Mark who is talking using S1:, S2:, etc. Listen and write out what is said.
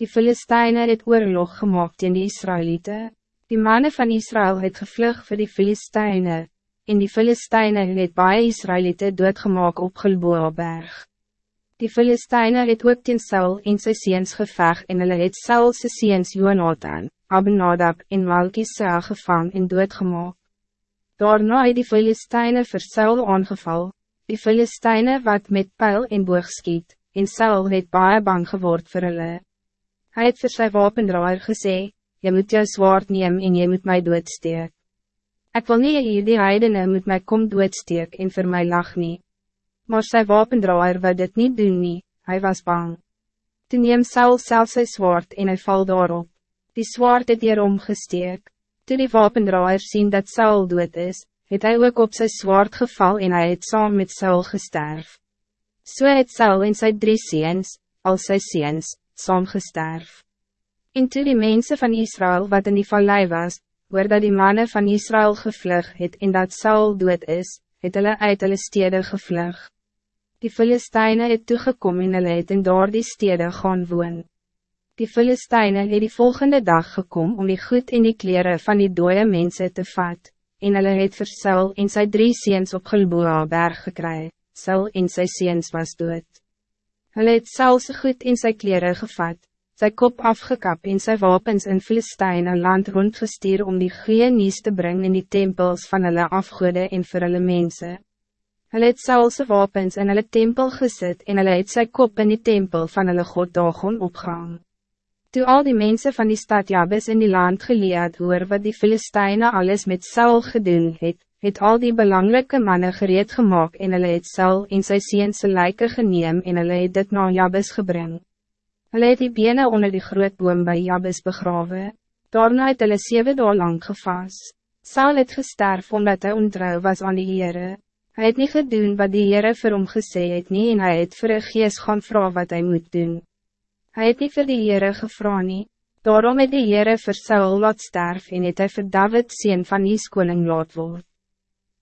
S1: Die Filisteine het oorlog gemaakt in die Israëlieten. Die mannen van Israël het gevlug voor die Filisteine, en die Filisteine het baie Israëlieten doodgemaak op Gilboaberg. Die Filisteine het ook teen Saul en sy seens geveg en hulle het Saul sy seens Jonathan, Abinadab en Malkisa gevang en doodgemaak. Daarna het die Filisteine vir Saul aangeval, die Filisteine wat met pijl en boog skiet, en Saul het baie bang geword vir hulle. Hy het vir sy wapendraaier gesê, jy moet jou zwaard neem en jy moet my doodsteek. Ek wil nie hier die heidene moet my kom doodsteek en vir my lag nie maar sy wapendraaier wou dit niet doen nie, hy was bang. Toen neem Saul self sy zwaard en hy val daarop. Die zwaard het hier omgesteek. Toen die wapendraaier sien dat Saul dood is, het hij ook op zijn zwaard geval en hij het saam met Saul gesterf. So het Saul en sy drie seens, al sy seens, saam gesterf. En toe die mensen van Israël wat in die vallei was, dat die mannen van Israël gevlug het en dat Saul dood is, het hulle uit hulle stede gevlug. Die Filisteine het toegekom en hulle het in daar die stede gaan woon. Die Filisteine het die volgende dag gekom om die goed in die kleren van die dode mensen te vat, en hulle het vir Saul en sy drie seens op Gilboa berg gekry, Saul en sy seens was dood. Hulle het sy goed in sy kleren gevat, sy kop afgekap en sy wapens in Filisteine land rondgestuur om die goeie nieuws te brengen in die tempels van hulle afgoede en vir hulle mense. Hulle het Saulse wapens in hulle tempel gezet en hulle het sy kop in die tempel van hulle God Dagon opgehang. Toe al die mensen van die stad Jabes in die land geleerd hoor wat die Filisteine alles met Saul gedoen het, het al die belangrijke mannen gereed gemaakt en hulle het Saul en sy seense lijke geneem en hulle het dit na Jabes gebring. Hulle het die bene onder die groot boom by Jabes begrawe, daarna het hulle 7 dagen lang gevas. Saul het gesterf omdat hij ontrouw was aan die Heere. Hij het niet gedoen wat die Heere vir hom gesê het nie en hy het vir een gees gaan vra wat hij moet doen. Hij het niet vir die Heere gevra nie, daarom het die Heere vir Saul laat sterf en het hy vir David sien van die koning laat word.